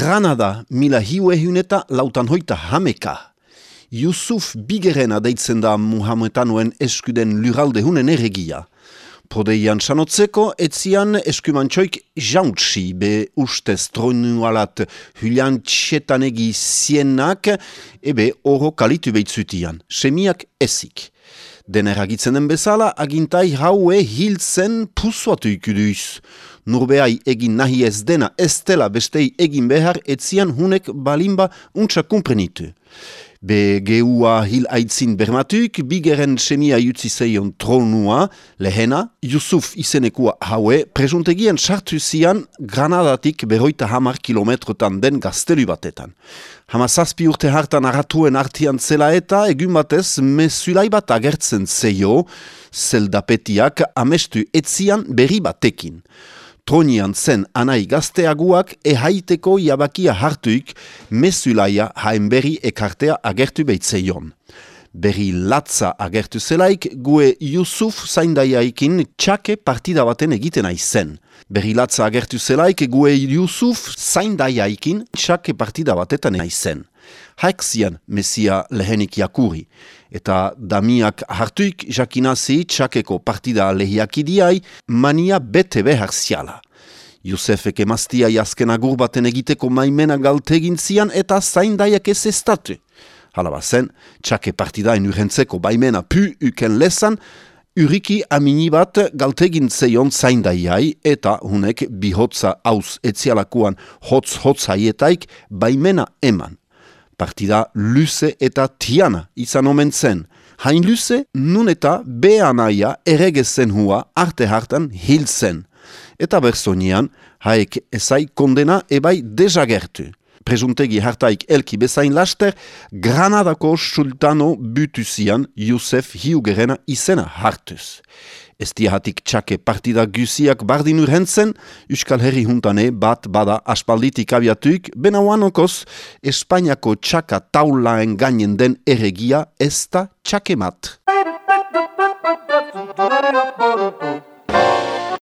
Granada, mila hiu ehuneta lautan hoita hameka. Yusuf Bigerena deitzen da Muhammedanuen eskuden luralde hunen erregia. Podeian sanotzeko, etzian eskumantxoik jauntsi be ustez tronualat hulian txetanegi zienak, ebe oro kalitu behitzutian, semiak ezik. Den erragitzen den bezala, agintai haue hiltzen pusuatu ikuduiz. Nurbeai egin nahi ez dena ez dela bestei egin behar, etzian hunek balimba untsa kumprenitu. Be geua hil aitzin bermatuk, bigeren semia jutzi zeion tronua, lehena, Yusuf izenekua haue, presuntegien sartu zian Granadatik beroita hamar kilometrotan den gaztelu batetan. Hama zazpi urte hartan aratuen artian zela eta egun batez mesulai bat agertzen zeio, zeldapetiak amestu etzian berri batekin. Tronian zen anai gazteaguak ehaiteko jabakia hartuik mesulaia haenberri ekartea agertu behitzeion. Berri latza agertu zelaik gue Yusuf zaindaiaikin txake partida baten egiten aizen. Berri latza agertu zelaik gue Yusuf zaindaiaikin txake partida batetan aizen. Haik zian mesia lehenik jakuri. Eta damiak hartuik jakinazi txakeko partida lehiakidiai mania bete behar ziala. Josefek emaztia jasken agur baten egiteko maimena galtegin zian eta zaindaiak ez estatu. Hala bazen, txake partidain urrentzeko baimena pu uken lesan, uriki amini bat galtegin zeion zaindaiai eta hunek bihotza hauz etzialakuan hotz-hotz haietaik baimena eman partida luze eta tiana izan omen zen. Hain luze, nun eta behanaia erregezen hua arte hartan hil zen. Eta bersonian, haek ezai kondena ebai dezagertu. Prezuntegi hartaik elki bezain laster, Granadako sultano butuzian Yusef Hiugerena izena hartuz. Ez diahatik txake partida gusiak bardin urhentzen, Euskal Herri Huntane bat bada aspalditik abiatuik, benauan okoz, Espainiako txaka taulaen gainen den erregia ez da txake mat.